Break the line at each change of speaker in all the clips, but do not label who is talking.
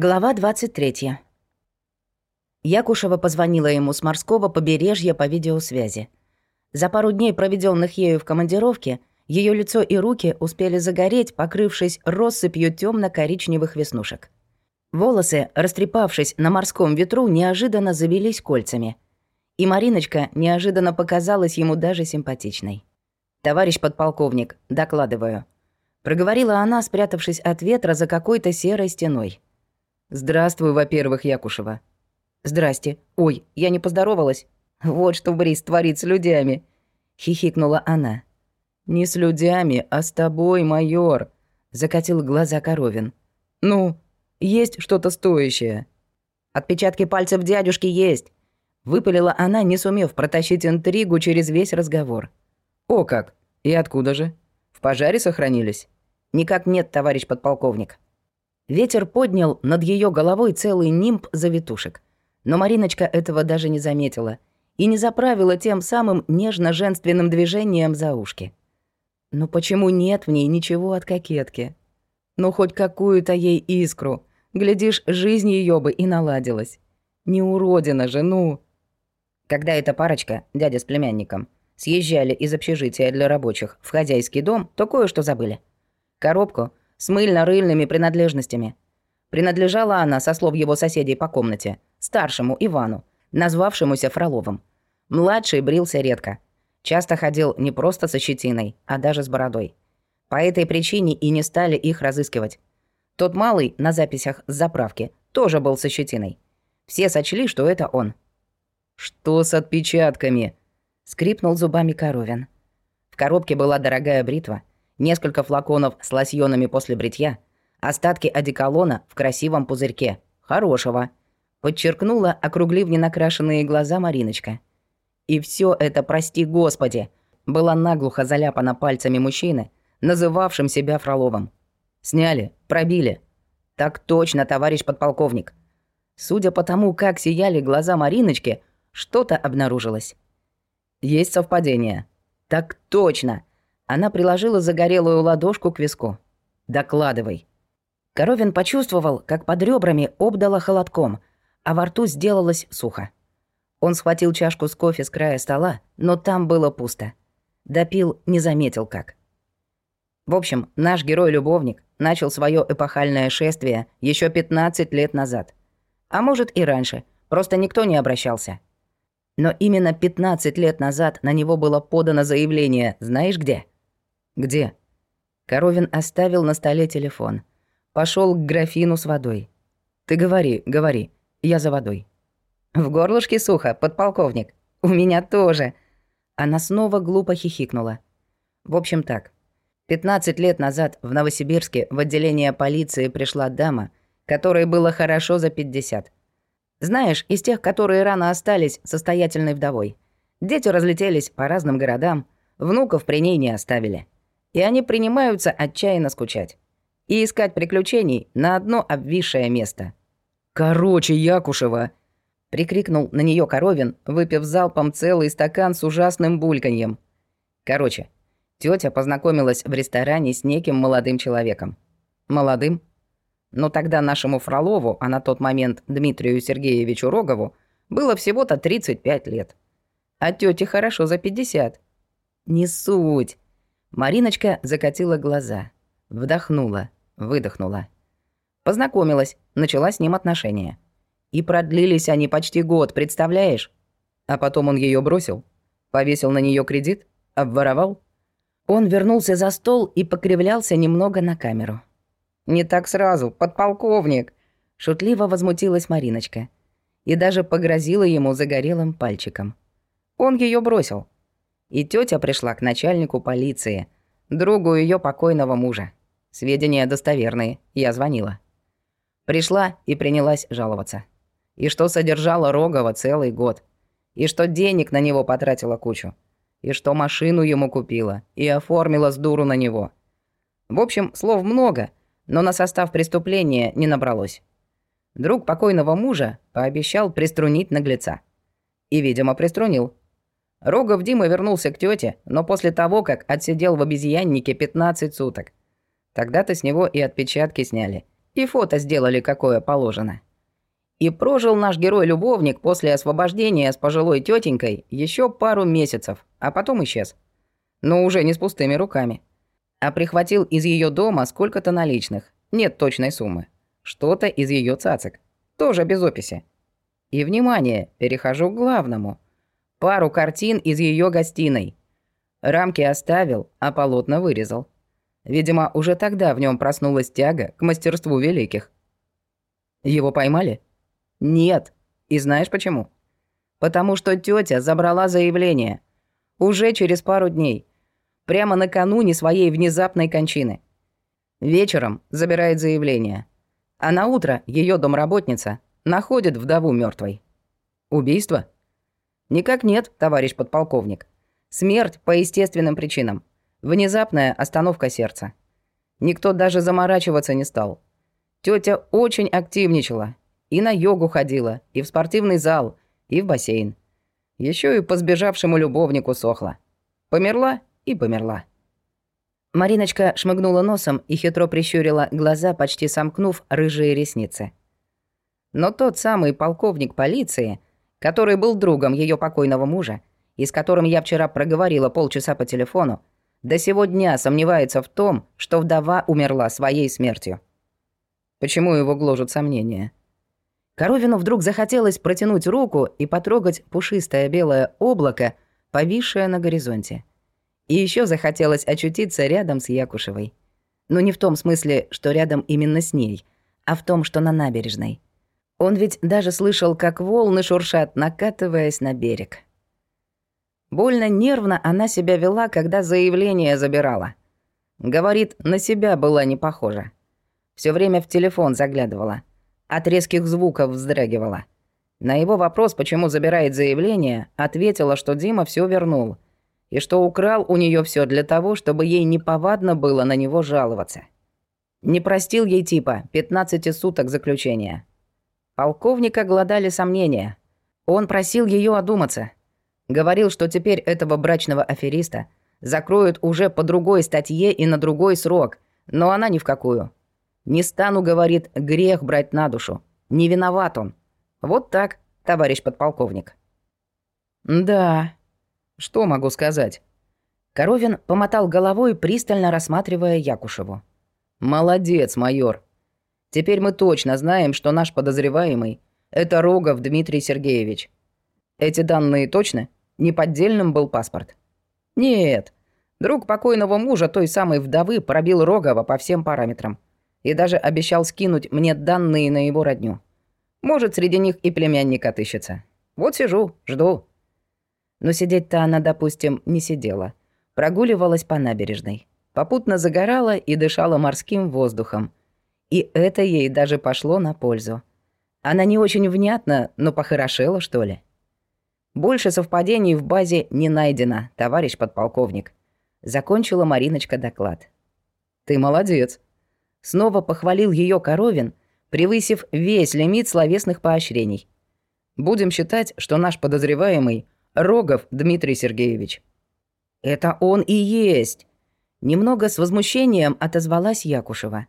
Глава 23. Якушева позвонила ему с морского побережья по видеосвязи. За пару дней, проведенных ею в командировке, ее лицо и руки успели загореть, покрывшись россыпью темно коричневых веснушек. Волосы, растрепавшись на морском ветру, неожиданно завелись кольцами. И Мариночка неожиданно показалась ему даже симпатичной. «Товарищ подполковник, докладываю». Проговорила она, спрятавшись от ветра за какой-то серой стеной. «Здравствуй, во-первых, Якушева». «Здрасте. Ой, я не поздоровалась. Вот что Брис творит с людьми», — хихикнула она. «Не с людьми, а с тобой, майор», — закатил глаза Коровин. «Ну, есть что-то стоящее». «Отпечатки пальцев дядюшки есть», — выпалила она, не сумев протащить интригу через весь разговор. «О как! И откуда же? В пожаре сохранились?» «Никак нет, товарищ подполковник». Ветер поднял над ее головой целый нимб завитушек. Но Мариночка этого даже не заметила и не заправила тем самым нежно-женственным движением за ушки. Но почему нет в ней ничего от кокетки? Ну, хоть какую-то ей искру. Глядишь, жизнь ее бы и наладилась. Не уродина же, ну. Когда эта парочка, дядя с племянником, съезжали из общежития для рабочих в хозяйский дом, то кое-что забыли. Коробку с мыльно-рыльными принадлежностями. Принадлежала она, со слов его соседей по комнате, старшему Ивану, назвавшемуся Фроловым. Младший брился редко. Часто ходил не просто со щетиной, а даже с бородой. По этой причине и не стали их разыскивать. Тот малый на записях с заправки тоже был со щетиной. Все сочли, что это он. «Что с отпечатками?» — скрипнул зубами Коровин. В коробке была дорогая бритва, несколько флаконов с лосьонами после бритья, остатки одеколона в красивом пузырьке. Хорошего. Подчеркнула, округлив ненакрашенные глаза Мариночка. И все это, прости господи, была наглухо заляпана пальцами мужчины, называвшим себя Фроловым. Сняли, пробили. Так точно, товарищ подполковник. Судя по тому, как сияли глаза Мариночки, что-то обнаружилось. Есть совпадение. Так точно. Она приложила загорелую ладошку к виску. «Докладывай». Коровин почувствовал, как под ребрами обдало холодком, а во рту сделалось сухо. Он схватил чашку с кофе с края стола, но там было пусто. Допил, не заметил как. В общем, наш герой-любовник начал свое эпохальное шествие еще 15 лет назад. А может и раньше, просто никто не обращался. Но именно 15 лет назад на него было подано заявление, знаешь где? «Где?» Коровин оставил на столе телефон. Пошел к графину с водой. «Ты говори, говори. Я за водой». «В горлышке сухо, подполковник. У меня тоже». Она снова глупо хихикнула. В общем так. 15 лет назад в Новосибирске в отделение полиции пришла дама, которой было хорошо за 50. Знаешь, из тех, которые рано остались состоятельной вдовой. Дети разлетелись по разным городам, внуков при ней не оставили и они принимаются отчаянно скучать. И искать приключений на одно обвисшее место. «Короче, Якушева!» — прикрикнул на нее Коровин, выпив залпом целый стакан с ужасным бульканьем. Короче, тетя познакомилась в ресторане с неким молодым человеком. Молодым? Но тогда нашему Фролову, а на тот момент Дмитрию Сергеевичу Рогову, было всего-то 35 лет. А тете хорошо за 50. Не суть. Мариночка закатила глаза, вдохнула, выдохнула. Познакомилась, начала с ним отношения. И продлились они почти год, представляешь? А потом он ее бросил, повесил на нее кредит, обворовал. Он вернулся за стол и покривлялся немного на камеру. «Не так сразу, подполковник!» Шутливо возмутилась Мариночка. И даже погрозила ему загорелым пальчиком. Он ее бросил. И тетя пришла к начальнику полиции, другу ее покойного мужа. Сведения достоверные, я звонила. Пришла и принялась жаловаться. И что содержала Рогова целый год. И что денег на него потратила кучу. И что машину ему купила и оформила с дуру на него. В общем, слов много, но на состав преступления не набралось. Друг покойного мужа пообещал приструнить наглеца. И, видимо, приструнил. Рогов Дима вернулся к тете, но после того, как отсидел в обезьяннике 15 суток. Тогда-то с него и отпечатки сняли. И фото сделали, какое положено. И прожил наш герой-любовник после освобождения с пожилой тетенькой еще пару месяцев, а потом исчез. Но уже не с пустыми руками. А прихватил из ее дома сколько-то наличных. Нет точной суммы. Что-то из ее цацик. Тоже без описи. И, внимание, перехожу к главному. Пару картин из ее гостиной. Рамки оставил, а полотна вырезал. Видимо, уже тогда в нем проснулась тяга к мастерству великих. Его поймали? Нет. И знаешь почему? Потому что тетя забрала заявление. Уже через пару дней. Прямо накануне своей внезапной кончины. Вечером забирает заявление. А на утро ее домработница находит вдову мертвой. Убийство? Никак нет, товарищ подполковник. Смерть по естественным причинам. Внезапная остановка сердца. Никто даже заморачиваться не стал. Тетя очень активничала. И на йогу ходила, и в спортивный зал, и в бассейн. Еще и по сбежавшему любовнику сохла. Померла и померла. Мариночка шмыгнула носом и хитро прищурила глаза, почти сомкнув рыжие ресницы. Но тот самый полковник полиции, который был другом ее покойного мужа, и с которым я вчера проговорила полчаса по телефону, до сего дня сомневается в том, что вдова умерла своей смертью. Почему его гложут сомнения? Коровину вдруг захотелось протянуть руку и потрогать пушистое белое облако, повисшее на горизонте. И еще захотелось очутиться рядом с Якушевой. Но не в том смысле, что рядом именно с ней, а в том, что на набережной. Он ведь даже слышал, как волны шуршат, накатываясь на берег. Больно нервно она себя вела, когда заявление забирала. Говорит, на себя была не похожа. Все время в телефон заглядывала. От резких звуков вздрагивала. На его вопрос, почему забирает заявление, ответила, что Дима все вернул. И что украл у нее все для того, чтобы ей неповадно было на него жаловаться. Не простил ей типа 15 суток заключения. Полковника глодали сомнения. Он просил ее одуматься – Говорил, что теперь этого брачного афериста закроют уже по другой статье и на другой срок, но она ни в какую. «Не стану, — говорит, — грех брать на душу. Не виноват он. Вот так, товарищ подполковник». «Да. Что могу сказать?» Коровин помотал головой, пристально рассматривая Якушеву. «Молодец, майор. Теперь мы точно знаем, что наш подозреваемый — это Рогов Дмитрий Сергеевич. Эти данные точны?» Неподдельным был паспорт. Нет, друг покойного мужа той самой вдовы пробил Рогова по всем параметрам. И даже обещал скинуть мне данные на его родню. Может, среди них и племянник отыщется. Вот сижу, жду. Но сидеть-то она, допустим, не сидела. Прогуливалась по набережной. Попутно загорала и дышала морским воздухом. И это ей даже пошло на пользу. Она не очень внятно, но похорошела, что ли. Больше совпадений в базе не найдено, товарищ подполковник. Закончила Мариночка доклад. Ты молодец. Снова похвалил ее Коровин, превысив весь лимит словесных поощрений. Будем считать, что наш подозреваемый Рогов Дмитрий Сергеевич. Это он и есть. Немного с возмущением отозвалась Якушева.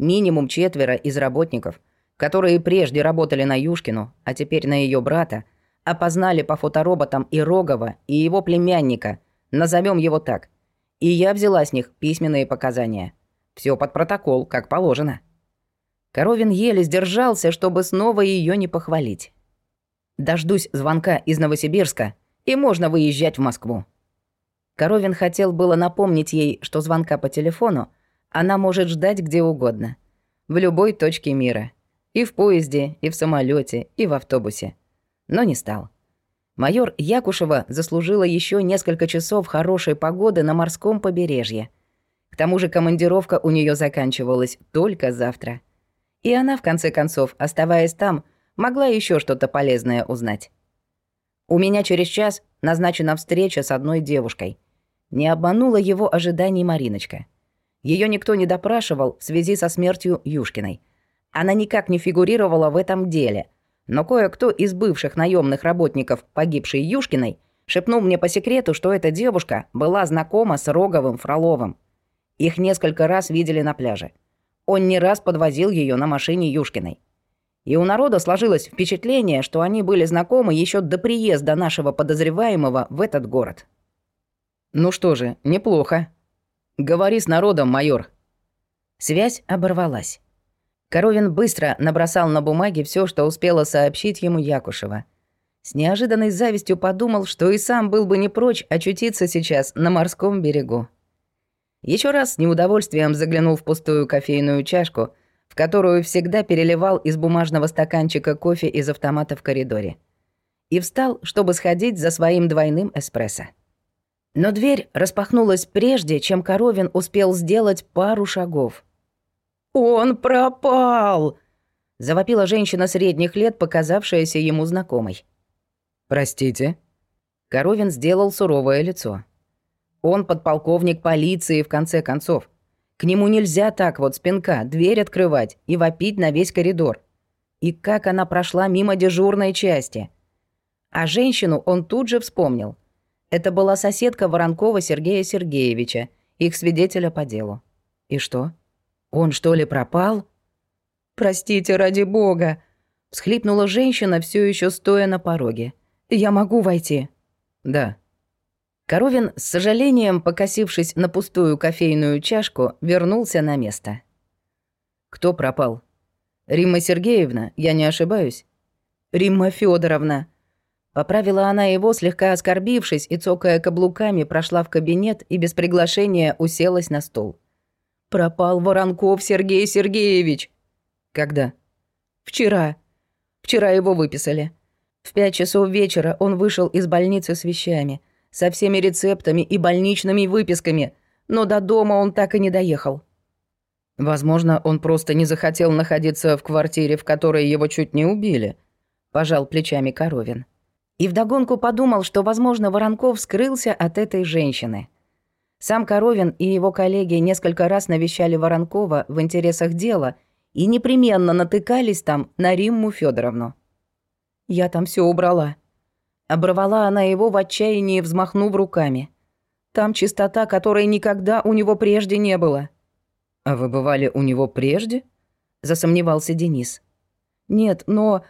Минимум четверо из работников, которые прежде работали на Юшкину, а теперь на ее брата, опознали по фотороботам и Рогова, и его племянника, назовем его так. И я взяла с них письменные показания. Все под протокол, как положено. Коровин еле сдержался, чтобы снова ее не похвалить. Дождусь звонка из Новосибирска, и можно выезжать в Москву. Коровин хотел было напомнить ей, что звонка по телефону она может ждать где угодно. В любой точке мира. И в поезде, и в самолете, и в автобусе но не стал. Майор Якушева заслужила еще несколько часов хорошей погоды на морском побережье. К тому же командировка у нее заканчивалась только завтра. И она, в конце концов, оставаясь там, могла еще что-то полезное узнать. У меня через час назначена встреча с одной девушкой. Не обманула его ожиданий Мариночка. Ее никто не допрашивал в связи со смертью Юшкиной. Она никак не фигурировала в этом деле — но кое-кто из бывших наемных работников погибшей Юшкиной шепнул мне по секрету, что эта девушка была знакома с Роговым Фроловым. Их несколько раз видели на пляже. Он не раз подвозил ее на машине Юшкиной. И у народа сложилось впечатление, что они были знакомы еще до приезда нашего подозреваемого в этот город. «Ну что же, неплохо. Говори с народом, майор». Связь оборвалась. Коровин быстро набросал на бумаге все, что успела сообщить ему Якушева. С неожиданной завистью подумал, что и сам был бы не прочь очутиться сейчас на морском берегу. Еще раз с неудовольствием заглянул в пустую кофейную чашку, в которую всегда переливал из бумажного стаканчика кофе из автомата в коридоре. И встал, чтобы сходить за своим двойным эспрессо. Но дверь распахнулась прежде, чем Коровин успел сделать пару шагов. «Он пропал!» — завопила женщина средних лет, показавшаяся ему знакомой. «Простите?» Коровин сделал суровое лицо. Он подполковник полиции, в конце концов. К нему нельзя так вот спинка, дверь открывать и вопить на весь коридор. И как она прошла мимо дежурной части. А женщину он тут же вспомнил. Это была соседка Воронкова Сергея Сергеевича, их свидетеля по делу. И что? Он что ли пропал? «Простите, ради бога!» — всхлипнула женщина, все еще стоя на пороге. «Я могу войти?» «Да». Коровин, с сожалением покосившись на пустую кофейную чашку, вернулся на место. «Кто пропал?» «Римма Сергеевна, я не ошибаюсь?» «Римма Федоровна. Поправила она его, слегка оскорбившись, и, цокая каблуками, прошла в кабинет и без приглашения уселась на стол. «Пропал Воронков Сергей Сергеевич!» «Когда?» «Вчера. Вчера его выписали. В пять часов вечера он вышел из больницы с вещами, со всеми рецептами и больничными выписками, но до дома он так и не доехал. Возможно, он просто не захотел находиться в квартире, в которой его чуть не убили, пожал плечами Коровин. И вдогонку подумал, что, возможно, Воронков скрылся от этой женщины. Сам Коровин и его коллеги несколько раз навещали Воронкова в интересах дела и непременно натыкались там на Римму Федоровну. Я там все убрала. Оборвала она его в отчаянии, взмахнув руками. Там чистота, которой никогда у него прежде не было. «А вы бывали у него прежде?» — засомневался Денис. «Нет, но...»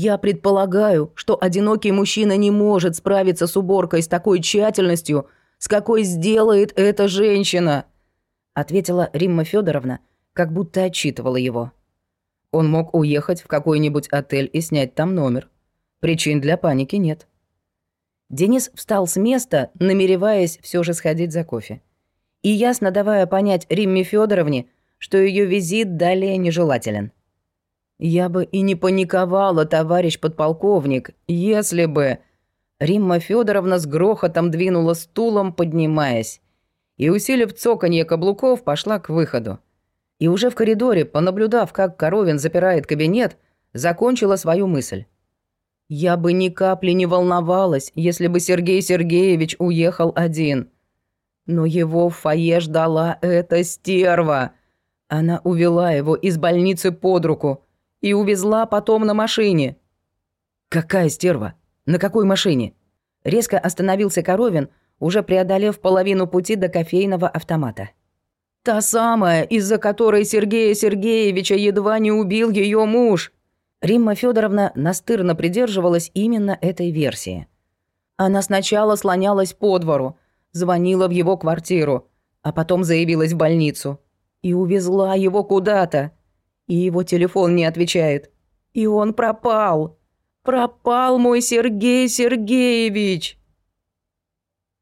«Я предполагаю, что одинокий мужчина не может справиться с уборкой с такой тщательностью, с какой сделает эта женщина», — ответила Римма Федоровна, как будто отчитывала его. Он мог уехать в какой-нибудь отель и снять там номер. Причин для паники нет. Денис встал с места, намереваясь все же сходить за кофе. И ясно давая понять Римме Федоровне, что ее визит далее нежелателен. «Я бы и не паниковала, товарищ подполковник, если бы...» Римма Федоровна с грохотом двинула стулом, поднимаясь, и, усилив цоканье каблуков, пошла к выходу и уже в коридоре, понаблюдав, как Коровин запирает кабинет, закончила свою мысль. «Я бы ни капли не волновалась, если бы Сергей Сергеевич уехал один. Но его в фойе ждала эта стерва. Она увела его из больницы под руку и увезла потом на машине». «Какая стерва? На какой машине?» Резко остановился Коровин, уже преодолев половину пути до кофейного автомата. Та самая, из-за которой Сергея Сергеевича едва не убил ее муж. Римма Федоровна настырно придерживалась именно этой версии. Она сначала слонялась по двору, звонила в его квартиру, а потом заявилась в больницу. И увезла его куда-то. И его телефон не отвечает. И он пропал. Пропал мой Сергей Сергеевич.